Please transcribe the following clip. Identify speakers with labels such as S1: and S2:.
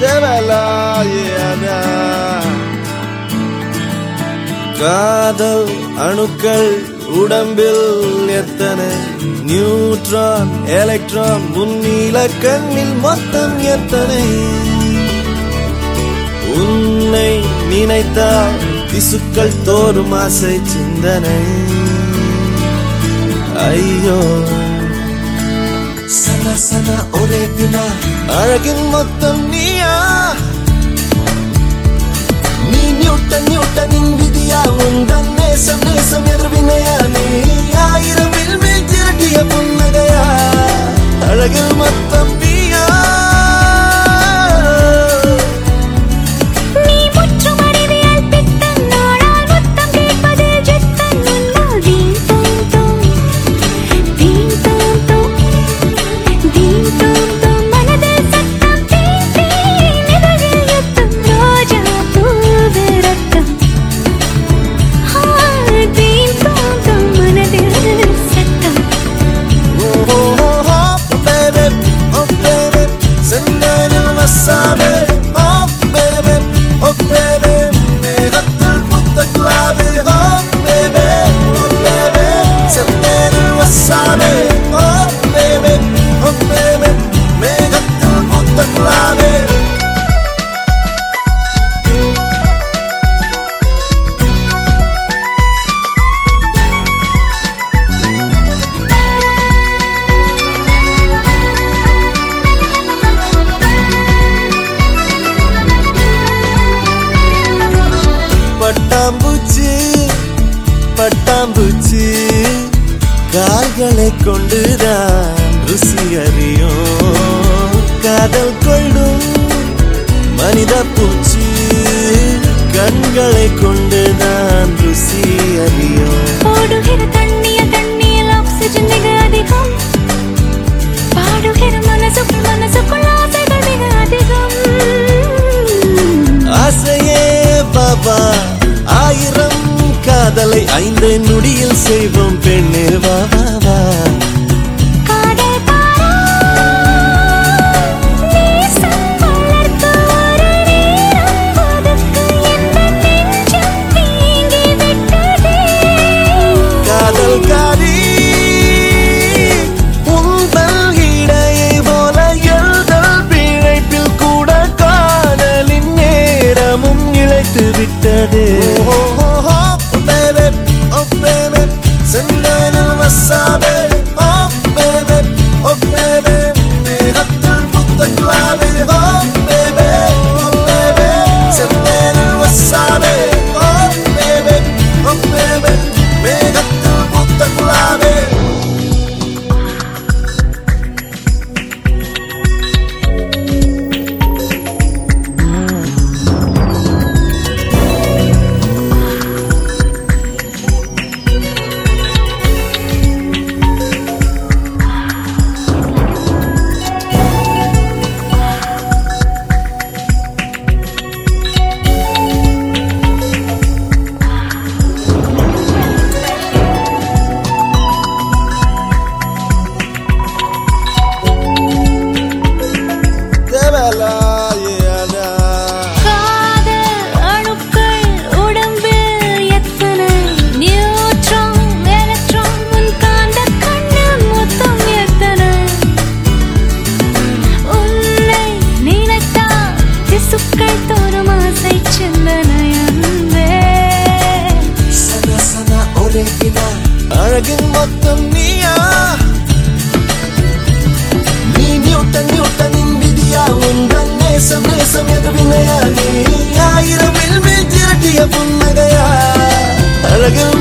S1: தேவலாயனா. காதல் அணுக்கள் உடம்பில் எத்தனை? நியூட்ரான் எலக்ட்ரான் முன்னில கண்ணில் மொத்தம் எத்தனை? உன்னை நினைத்தால் திசுக்கள் தோறும் ஆசை சிந்தனை. ஐயோ. சன சன ஒரே வினா அழகின் மொத்தம் நீயா? நீ நியூட்டன் நியூட்டனின் விதியா? உந்தன் நேசம் நேசம் எதிர்வினையா? நீ ஆயிரம் வில்மில் திரட்டிய புன்னகையா? அழகில் மொத்தம் கொண்டுதான் ருசி அறியும் காதல் கொள்ளும் மனித பூச்சி கண்களை கொண்டுதான் ருசி அறியும்
S2: ஓடுகிற தண்ணியில் தண்ணியில் ஆக்சிஜன் மிக அதிகம். பாடுகிற மனசுக்குள் மனசுக்குள் ஆசைகள் மிக அதிகம்.
S1: ஆசையே பாபா ஆயிரம் காதலை ஐந்து நொடியில் செய்வோம் பெண்ணே வா. தேவலாயனா
S2: காதல் அணுக்கள் உடம்பில் எத்தனை நியூட்ரான் எலக்ட்ரான் உன் காந்த கண்ணில் மொத்தம் எத்தனை? உன்னை நினைத்தால் திசுக்கள் தோறும் ஆசை சிந்தனை அன்பே
S1: சன சன ஒரே அழகின் மொத்தம் உந்தன் நேசம் நேசம் எதிர்வினையா நீ ஆயிரம் வில்மில் திரட்டிய புன்னகையா? அழகில்